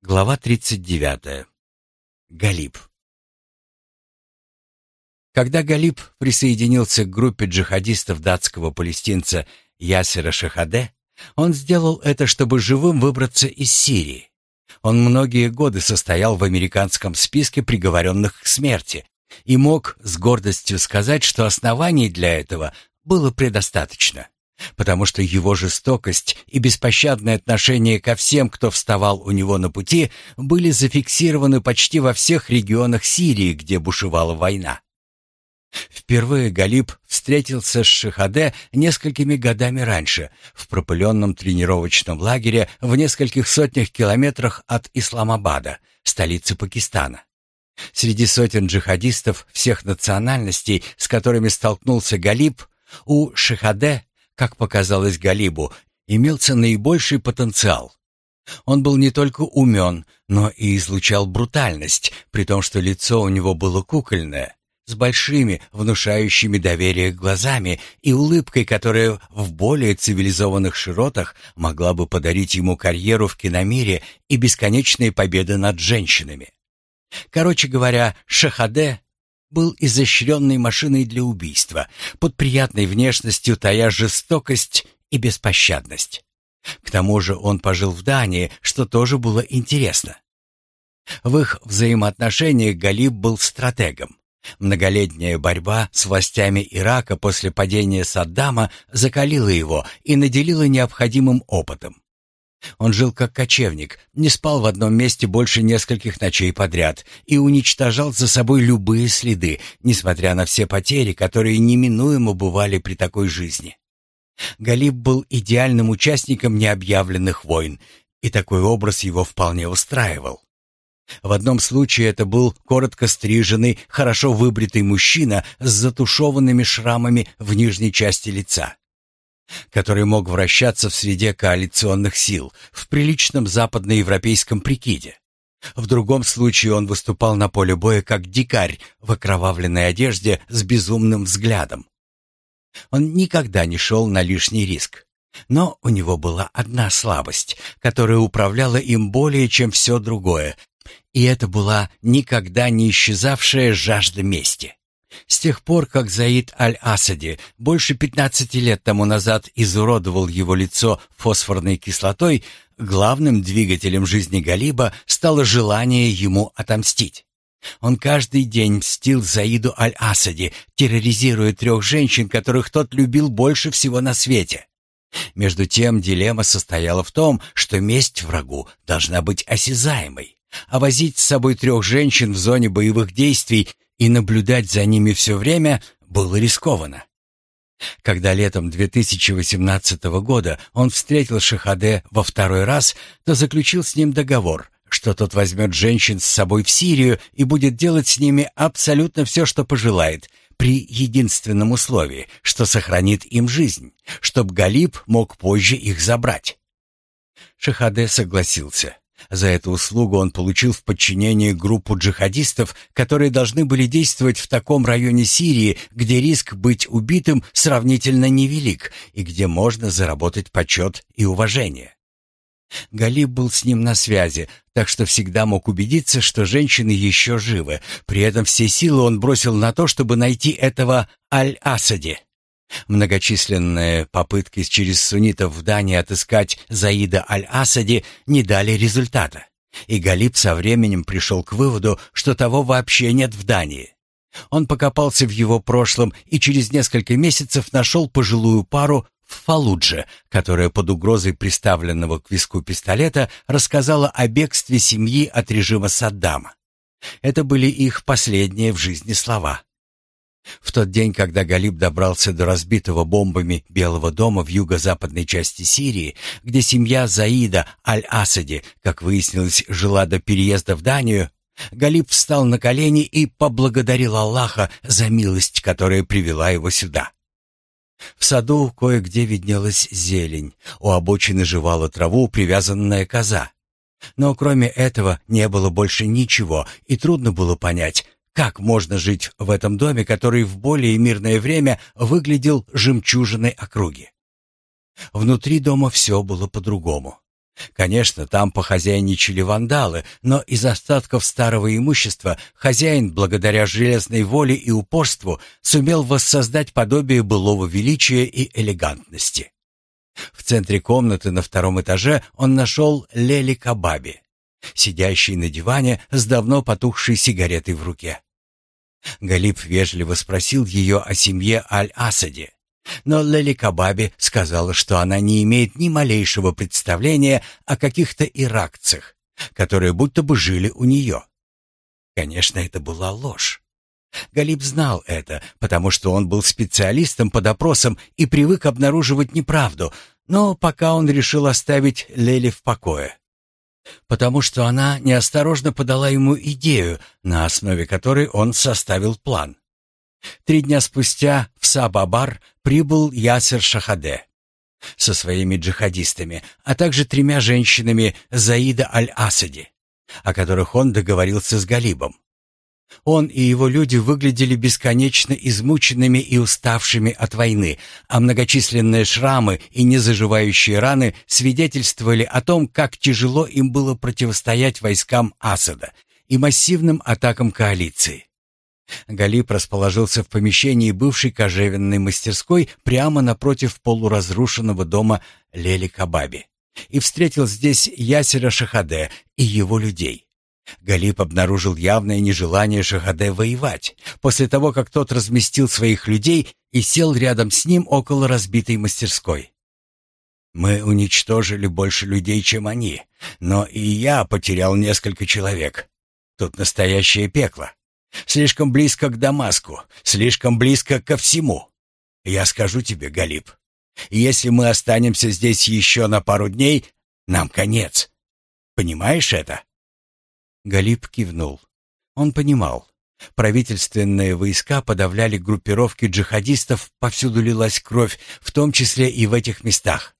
Глава 39. Галиб. Когда Галиб присоединился к группе джихадистов датского палестинца Ясера Шахаде, он сделал это, чтобы живым выбраться из Сирии. Он многие годы состоял в американском списке приговоренных к смерти и мог с гордостью сказать, что оснований для этого было предостаточно потому что его жестокость и беспощадное отношение ко всем, кто вставал у него на пути, были зафиксированы почти во всех регионах Сирии, где бушевала война. Впервые Галиб встретился с Шихаде несколькими годами раньше, в пропыленном тренировочном лагере в нескольких сотнях километрах от Исламабада, столицы Пакистана. Среди сотен джихадистов всех национальностей, с которыми столкнулся Галиб, у Шихаде как показалось Галибу, имелся наибольший потенциал. Он был не только умен, но и излучал брутальность, при том, что лицо у него было кукольное, с большими, внушающими доверие глазами и улыбкой, которая в более цивилизованных широтах могла бы подарить ему карьеру в киномире и бесконечные победы над женщинами. Короче говоря, Шахаде был изощренной машиной для убийства, под приятной внешностью тая жестокость и беспощадность. К тому же он пожил в Дании, что тоже было интересно. В их взаимоотношениях Галиб был стратегом. Многолетняя борьба с властями Ирака после падения Саддама закалила его и наделила необходимым опытом. Он жил как кочевник, не спал в одном месте больше нескольких ночей подряд и уничтожал за собой любые следы, несмотря на все потери, которые неминуемо бывали при такой жизни. Галиб был идеальным участником необъявленных войн, и такой образ его вполне устраивал. В одном случае это был коротко стриженный, хорошо выбритый мужчина с затушеванными шрамами в нижней части лица который мог вращаться в среде коалиционных сил в приличном западноевропейском прикиде. В другом случае он выступал на поле боя как дикарь в окровавленной одежде с безумным взглядом. Он никогда не шел на лишний риск. Но у него была одна слабость, которая управляла им более, чем все другое, и это была никогда не исчезавшая жажда мести. С тех пор, как Заид Аль-Асади больше 15 лет тому назад изуродовал его лицо фосфорной кислотой, главным двигателем жизни Галиба стало желание ему отомстить. Он каждый день мстил Заиду Аль-Асади, терроризируя трех женщин, которых тот любил больше всего на свете. Между тем, дилемма состояла в том, что месть врагу должна быть осязаемой, а возить с собой трех женщин в зоне боевых действий и наблюдать за ними все время было рискованно. Когда летом 2018 года он встретил Шахаде во второй раз, то заключил с ним договор, что тот возьмет женщин с собой в Сирию и будет делать с ними абсолютно все, что пожелает, при единственном условии, что сохранит им жизнь, чтобы Галиб мог позже их забрать. Шахаде согласился. За эту услугу он получил в подчинение группу джихадистов, которые должны были действовать в таком районе Сирии, где риск быть убитым сравнительно невелик и где можно заработать почет и уважение. Галиб был с ним на связи, так что всегда мог убедиться, что женщины еще живы. При этом все силы он бросил на то, чтобы найти этого Аль-Асади. Многочисленные попытки через суннитов в Дании отыскать Заида Аль-Асади не дали результата, и Галиб со временем пришел к выводу, что того вообще нет в Дании. Он покопался в его прошлом и через несколько месяцев нашел пожилую пару в Фалудже, которая под угрозой приставленного к виску пистолета рассказала о бегстве семьи от режима Саддама. Это были их последние в жизни слова. В тот день, когда Галиб добрался до разбитого бомбами Белого дома в юго-западной части Сирии, где семья Заида Аль-Асади, как выяснилось, жила до переезда в Данию, Галиб встал на колени и поблагодарил Аллаха за милость, которая привела его сюда. В саду кое-где виднелась зелень, у обочины жевала траву привязанная коза. Но кроме этого не было больше ничего, и трудно было понять, как можно жить в этом доме, который в более мирное время выглядел жемчужиной округи? Внутри дома все было по-другому. Конечно, там похозяйничали вандалы, но из остатков старого имущества хозяин, благодаря железной воле и упорству, сумел воссоздать подобие былого величия и элегантности. В центре комнаты на втором этаже он нашел Лели Кабаби, сидящий на диване с давно потухшей сигаретой в руке. Галиб вежливо спросил ее о семье Аль-Асаде, но Лели Кабаби сказала, что она не имеет ни малейшего представления о каких-то иракцах, которые будто бы жили у нее. Конечно, это была ложь. Галиб знал это, потому что он был специалистом по допросам и привык обнаруживать неправду, но пока он решил оставить Лели в покое. Потому что она неосторожно подала ему идею, на основе которой он составил план. Три дня спустя в Сабабар прибыл Ясер Шахаде со своими джихадистами, а также тремя женщинами Заида Аль-Асади, о которых он договорился с Галибом. Он и его люди выглядели бесконечно измученными и уставшими от войны, а многочисленные шрамы и незаживающие раны свидетельствовали о том, как тяжело им было противостоять войскам Асада и массивным атакам коалиции. Галип расположился в помещении бывшей кожевенной мастерской прямо напротив полуразрушенного дома Лели Кабаби и встретил здесь Ясера Шахаде и его людей. Галип обнаружил явное нежелание Шахаде воевать, после того, как тот разместил своих людей и сел рядом с ним около разбитой мастерской. «Мы уничтожили больше людей, чем они, но и я потерял несколько человек. Тут настоящее пекло. Слишком близко к Дамаску, слишком близко ко всему. Я скажу тебе, Галип, если мы останемся здесь еще на пару дней, нам конец. Понимаешь это?» Галип кивнул. Он понимал. Правительственные войска подавляли группировки джихадистов, повсюду лилась кровь, в том числе и в этих местах.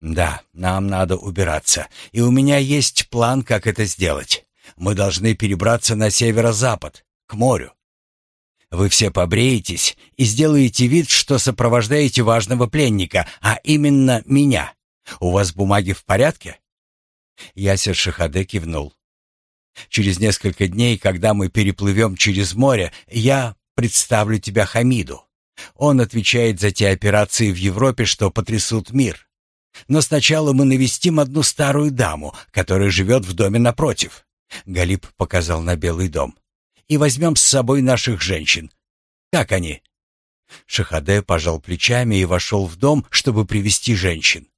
«Да, нам надо убираться, и у меня есть план, как это сделать. Мы должны перебраться на северо-запад, к морю. Вы все побреетесь и сделаете вид, что сопровождаете важного пленника, а именно меня. У вас бумаги в порядке?» Ясер Шахаде кивнул. Через несколько дней, когда мы переплывем через море, я представлю тебя Хамиду. Он отвечает за те операции в Европе, что потрясут мир. Но сначала мы навестим одну старую даму, которая живет в доме напротив. Галип показал на Белый дом. И возьмем с собой наших женщин. Как они? Шахаде пожал плечами и вошел в дом, чтобы привести женщин.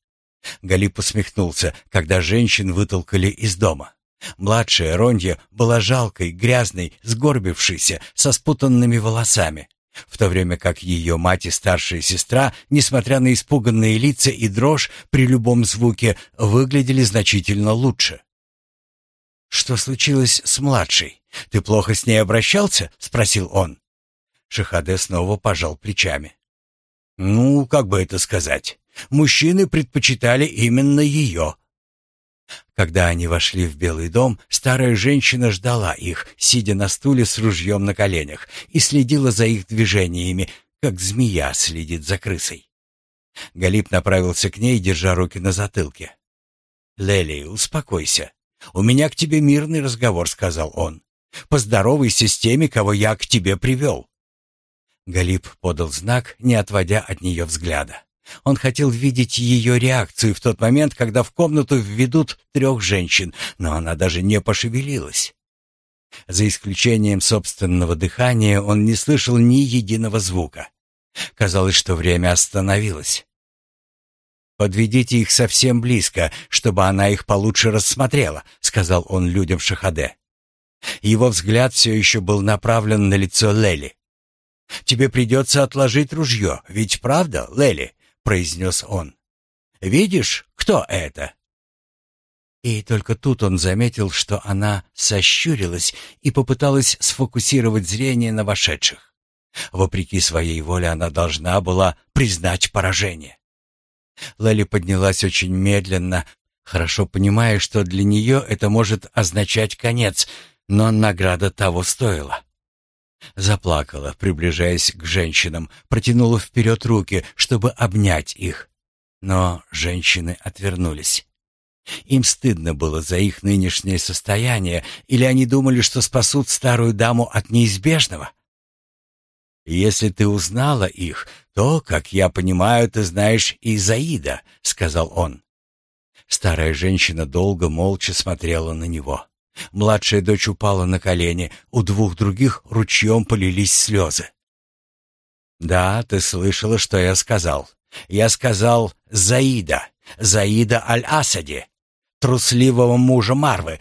Галип усмехнулся, когда женщин вытолкали из дома. Младшая Рондья была жалкой, грязной, сгорбившейся, со спутанными волосами, в то время как ее мать и старшая сестра, несмотря на испуганные лица и дрожь при любом звуке, выглядели значительно лучше. «Что случилось с младшей? Ты плохо с ней обращался?» — спросил он. Шахаде снова пожал плечами. «Ну, как бы это сказать? Мужчины предпочитали именно ее», когда они вошли в Белый дом, старая женщина ждала их, сидя на стуле с ружьем на коленях, и следила за их движениями, как змея следит за крысой. Галип направился к ней, держа руки на затылке. «Лели, успокойся. У меня к тебе мирный разговор», — сказал он. «Поздоровайся с теми, кого я к тебе привел». Галип подал знак, не отводя от нее взгляда. Он хотел видеть ее реакцию в тот момент, когда в комнату введут трех женщин, но она даже не пошевелилась. За исключением собственного дыхания он не слышал ни единого звука. Казалось, что время остановилось. «Подведите их совсем близко, чтобы она их получше рассмотрела», — сказал он людям в Шахаде. Его взгляд все еще был направлен на лицо Лели. «Тебе придется отложить ружье, ведь правда, Лели? — произнес он. «Видишь, кто это?» И только тут он заметил, что она сощурилась и попыталась сфокусировать зрение на вошедших. Вопреки своей воле она должна была признать поражение. Лэли поднялась очень медленно, хорошо понимая, что для нее это может означать конец, но награда того стоила. Заплакала, приближаясь к женщинам, протянула вперед руки, чтобы обнять их. Но женщины отвернулись. Им стыдно было за их нынешнее состояние, или они думали, что спасут старую даму от неизбежного? «Если ты узнала их, то, как я понимаю, ты знаешь и Заида», — сказал он. Старая женщина долго молча смотрела на него. Младшая дочь упала на колени, у двух других ручьем полились слезы. «Да, ты слышала, что я сказал. Я сказал Заида, Заида Аль-Асади, трусливого мужа Марвы,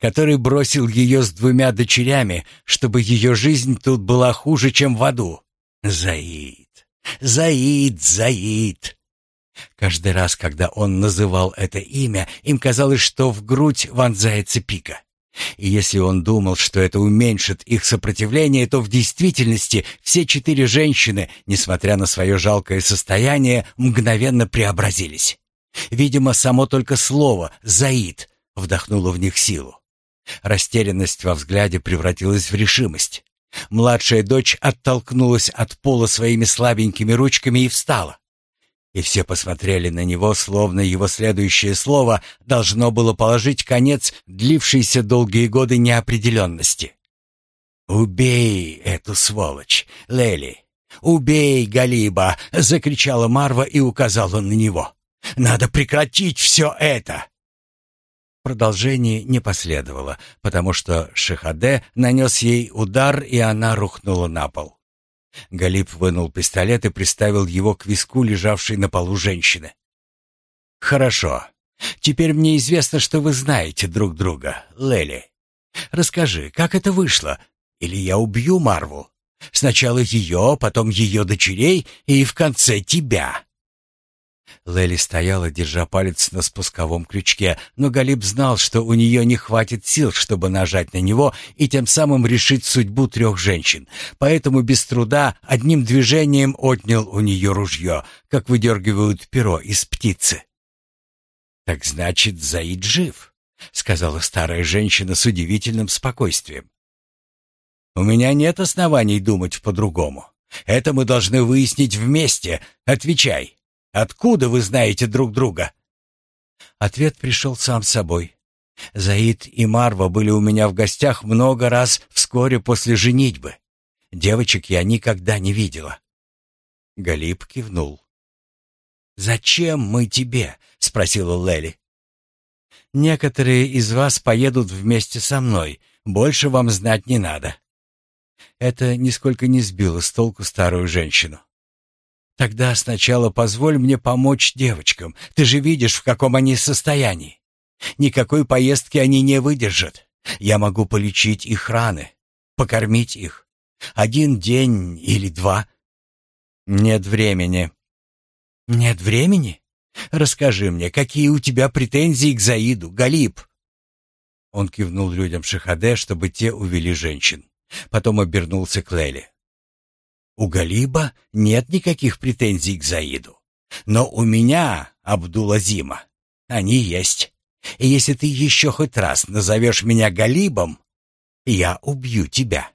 который бросил ее с двумя дочерями, чтобы ее жизнь тут была хуже, чем в аду. Заид, Заид, Заид. Каждый раз, когда он называл это имя, им казалось, что в грудь вонзается пика. И если он думал, что это уменьшит их сопротивление, то в действительности все четыре женщины, несмотря на свое жалкое состояние, мгновенно преобразились. Видимо, само только слово «Заид» вдохнуло в них силу. Растерянность во взгляде превратилась в решимость. Младшая дочь оттолкнулась от пола своими слабенькими ручками и встала. И все посмотрели на него, словно его следующее слово должно было положить конец длившейся долгие годы неопределенности. «Убей эту сволочь, Лели! Убей Галиба!» — закричала Марва и указала на него. «Надо прекратить все это!» Продолжение не последовало, потому что Шихаде нанес ей удар, и она рухнула на пол. Галип вынул пистолет и приставил его к виску лежавшей на полу женщины. «Хорошо. Теперь мне известно, что вы знаете друг друга, Лели. Расскажи, как это вышло? Или я убью Марву? Сначала ее, потом ее дочерей и в конце тебя». Лели стояла, держа палец на спусковом крючке, но Галиб знал, что у нее не хватит сил, чтобы нажать на него и тем самым решить судьбу трех женщин. Поэтому без труда одним движением отнял у нее ружье, как выдергивают перо из птицы. «Так значит, Заид жив», — сказала старая женщина с удивительным спокойствием. «У меня нет оснований думать по-другому. Это мы должны выяснить вместе. Отвечай». Откуда вы знаете друг друга?» Ответ пришел сам собой. Заид и Марва были у меня в гостях много раз вскоре после женитьбы. Девочек я никогда не видела. Галиб кивнул. «Зачем мы тебе?» — спросила Лели. «Некоторые из вас поедут вместе со мной. Больше вам знать не надо». Это нисколько не сбило с толку старую женщину. Тогда сначала позволь мне помочь девочкам. Ты же видишь, в каком они состоянии. Никакой поездки они не выдержат. Я могу полечить их раны, покормить их. Один день или два. Нет времени. Нет времени? Расскажи мне, какие у тебя претензии к Заиду, Галиб? Он кивнул людям Шахаде, чтобы те увели женщин. Потом обернулся к Леле. У Галиба нет никаких претензий к Заиду. Но у меня, Абдулазима, они есть. И если ты еще хоть раз назовешь меня Галибом, я убью тебя.